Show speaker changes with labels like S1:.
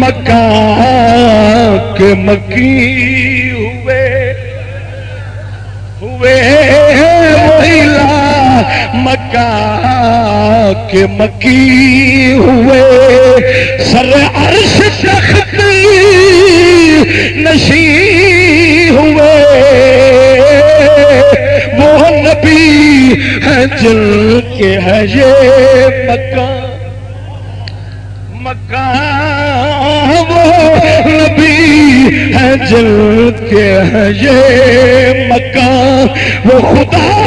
S1: مکہ کے مکی ہوئے ہوئے مہیلا مکہ کے مکی ہوئے۔ سر عرش تخت نشی ہوئے۔ وہ نبی ہے جل کے ہے یہ مکان مکان جلد کے ہے یہ مکان وہ خدا